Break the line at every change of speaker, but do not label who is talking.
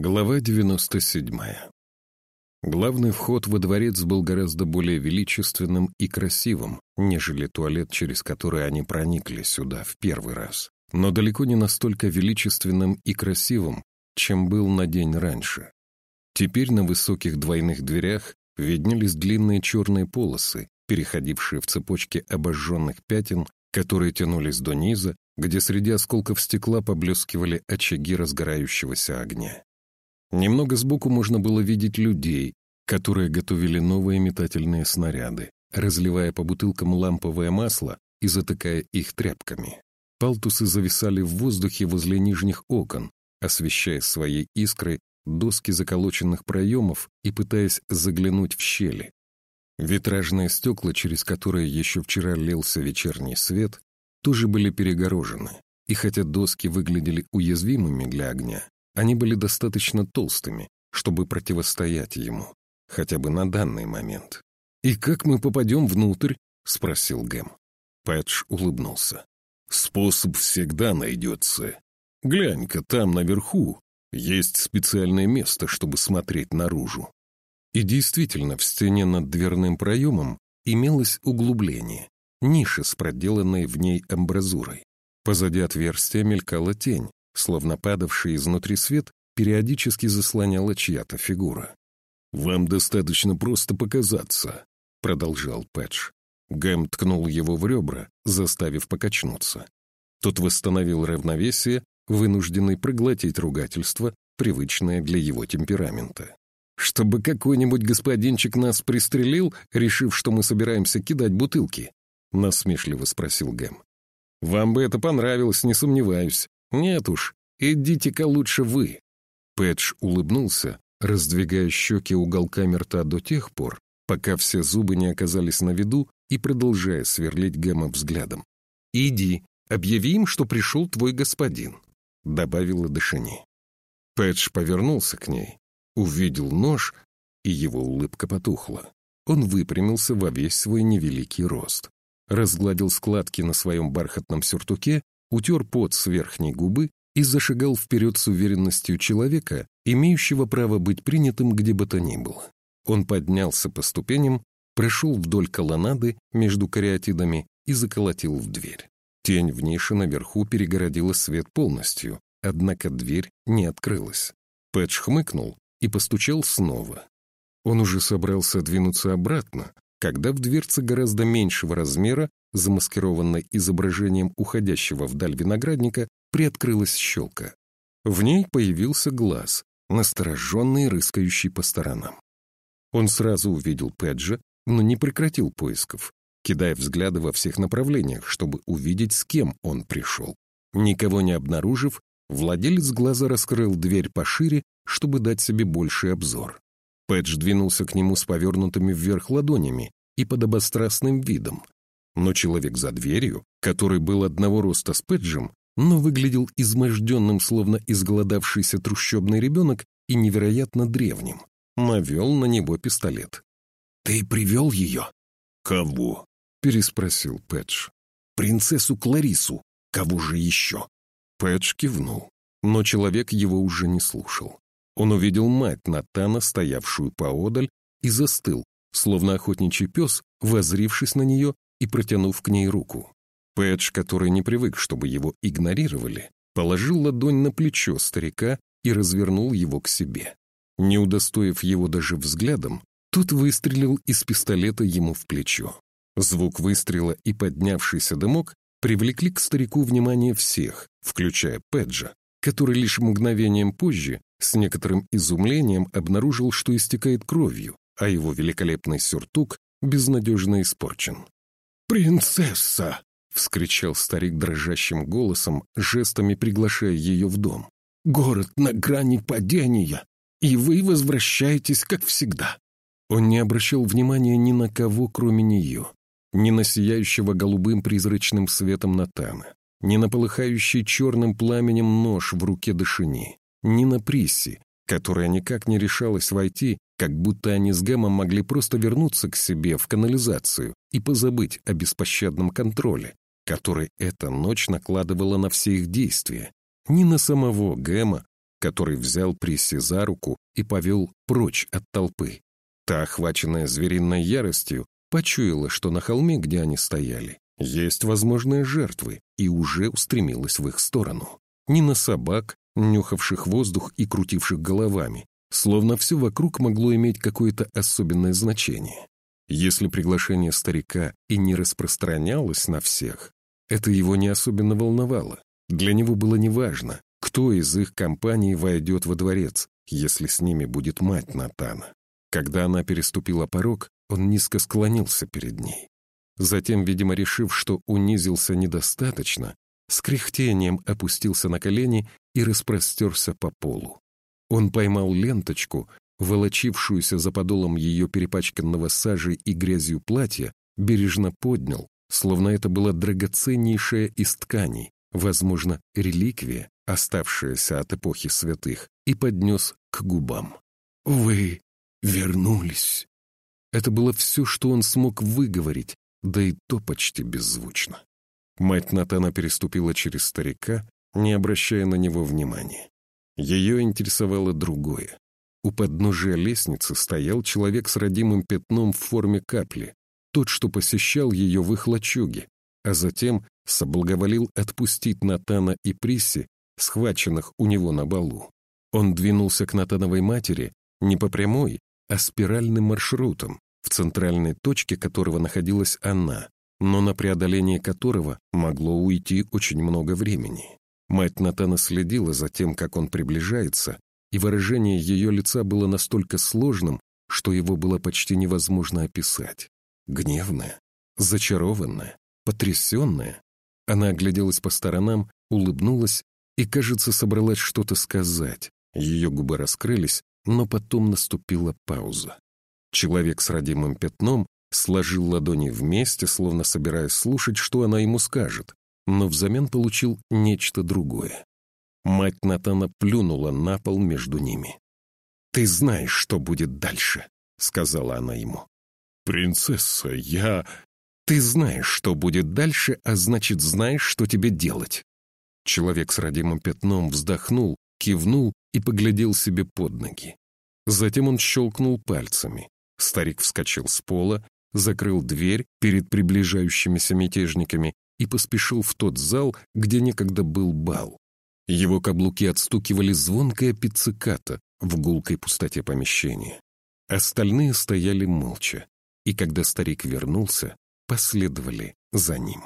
Глава 97. Главный вход во дворец был гораздо более величественным и красивым, нежели туалет, через который они проникли сюда в первый раз, но далеко не настолько величественным и красивым, чем был на день раньше. Теперь на высоких двойных дверях виднелись длинные черные полосы, переходившие в цепочки обожженных пятен, которые тянулись до низа, где среди осколков стекла поблескивали очаги разгорающегося огня. Немного сбоку можно было видеть людей, которые готовили новые метательные снаряды, разливая по бутылкам ламповое масло и затыкая их тряпками. Палтусы зависали в воздухе возле нижних окон, освещая своей искрой доски заколоченных проемов и пытаясь заглянуть в щели. Витражные стекла, через которые еще вчера лился вечерний свет, тоже были перегорожены, и хотя доски выглядели уязвимыми для огня, они были достаточно толстыми, чтобы противостоять ему, хотя бы на данный момент. «И как мы попадем внутрь?» — спросил Гэм. Пэтч улыбнулся. «Способ всегда найдется. Глянь-ка, там наверху есть специальное место, чтобы смотреть наружу». И действительно, в стене над дверным проемом имелось углубление, ниша с проделанной в ней амбразурой. Позади отверстия мелькала тень, словно падавший изнутри свет периодически заслоняла чья-то фигура. «Вам достаточно просто показаться», — продолжал Пэтч. Гэм ткнул его в ребра, заставив покачнуться. Тот восстановил равновесие, вынужденный проглотить ругательство, привычное для его темперамента. «Чтобы какой-нибудь господинчик нас пристрелил, решив, что мы собираемся кидать бутылки?» — насмешливо спросил Гэм. «Вам бы это понравилось, не сомневаюсь. Нет уж, идите-ка лучше вы». Пэтч улыбнулся, раздвигая щеки уголками рта до тех пор, пока все зубы не оказались на виду и продолжая сверлить Гэма взглядом. «Иди, объяви им, что пришел твой господин», — добавила Дашини. Пэтч повернулся к ней, увидел нож, и его улыбка потухла. Он выпрямился во весь свой невеликий рост, разгладил складки на своем бархатном сюртуке, утер пот с верхней губы и зашагал вперед с уверенностью человека, имеющего право быть принятым где бы то ни было. Он поднялся по ступеням, прошел вдоль колоннады между кариатидами и заколотил в дверь. Тень в нише наверху перегородила свет полностью, однако дверь не открылась. Пэтч хмыкнул и постучал снова. Он уже собрался двинуться обратно, когда в дверце гораздо меньшего размера, замаскированной изображением уходящего вдаль виноградника, приоткрылась щелка. В ней появился глаз, настороженный, рыскающий по сторонам. Он сразу увидел Пэджа, но не прекратил поисков, кидая взгляды во всех направлениях, чтобы увидеть, с кем он пришел. Никого не обнаружив, владелец глаза раскрыл дверь пошире, чтобы дать себе больший обзор. Пэдж двинулся к нему с повернутыми вверх ладонями и подобострастным видом. Но человек за дверью, который был одного роста с Пэджем, но выглядел изможденным, словно изголодавшийся трущобный ребенок и невероятно древним, навел на него пистолет. «Ты привел ее?» «Кого?» — переспросил Пэтч. «Принцессу Кларису. Кого же еще?» Пэтч кивнул, но человек его уже не слушал. Он увидел мать Натана, стоявшую поодаль, и застыл, словно охотничий пес, возрившись на нее и протянув к ней руку. Пэтч, который не привык, чтобы его игнорировали, положил ладонь на плечо старика и развернул его к себе. Не удостоив его даже взглядом, тот выстрелил из пистолета ему в плечо. Звук выстрела и поднявшийся дымок привлекли к старику внимание всех, включая Пэджа, который лишь мгновением позже с некоторым изумлением обнаружил, что истекает кровью, а его великолепный сюртук безнадежно испорчен. «Принцесса!» — вскричал старик дрожащим голосом, жестами приглашая ее в дом. «Город на грани падения, и вы возвращаетесь, как всегда». Он не обращал внимания ни на кого, кроме нее, ни на сияющего голубым призрачным светом Натана, ни на полыхающий черным пламенем нож в руке Дашини, ни на Присси, которая никак не решалась войти, как будто они с Гэмом могли просто вернуться к себе в канализацию и позабыть о беспощадном контроле, который эта ночь накладывала на все их действия. Ни на самого Гэма, который взял Присси за руку и повел прочь от толпы. Та, охваченная звериной яростью, почуяла, что на холме, где они стояли, есть возможные жертвы, и уже устремилась в их сторону. Ни на собак, нюхавших воздух и крутивших головами, словно все вокруг могло иметь какое-то особенное значение. Если приглашение старика и не распространялось на всех, это его не особенно волновало. Для него было неважно, кто из их компании войдет во дворец, если с ними будет мать Натана. Когда она переступила порог, он низко склонился перед ней. Затем, видимо, решив, что унизился недостаточно, с кряхтением опустился на колени и распростерся по полу. Он поймал ленточку, волочившуюся за подолом ее перепачканного сажей и грязью платья, бережно поднял, словно это была драгоценнейшая из тканей, возможно, реликвия, оставшаяся от эпохи святых, и поднес к губам. «Вы вернулись!» Это было все, что он смог выговорить, да и то почти беззвучно. Мать Натана переступила через старика, не обращая на него внимания. Ее интересовало другое. У подножия лестницы стоял человек с родимым пятном в форме капли, тот, что посещал ее в их лачуге, а затем соблаговолил отпустить Натана и Присси, схваченных у него на балу. Он двинулся к Натановой матери не по прямой, а спиральным маршрутом, в центральной точке которого находилась она, но на преодоление которого могло уйти очень много времени. Мать Натана следила за тем, как он приближается, и выражение ее лица было настолько сложным, что его было почти невозможно описать. Гневное, зачарованное, потрясенное. Она огляделась по сторонам, улыбнулась и, кажется, собралась что-то сказать. Ее губы раскрылись, но потом наступила пауза. Человек с родимым пятном сложил ладони вместе, словно собираясь слушать, что она ему скажет, но взамен получил нечто другое. Мать Натана плюнула на пол между ними. «Ты знаешь, что будет дальше», — сказала она ему. «Принцесса, я...» «Ты знаешь, что будет дальше, а значит, знаешь, что тебе делать». Человек с родимым пятном вздохнул, кивнул и поглядел себе под ноги. Затем он щелкнул пальцами. Старик вскочил с пола, закрыл дверь перед приближающимися мятежниками и поспешил в тот зал, где некогда был бал. Его каблуки отстукивали звонкое пицциката в гулкой пустоте помещения. Остальные стояли молча, и когда старик вернулся, последовали за ним.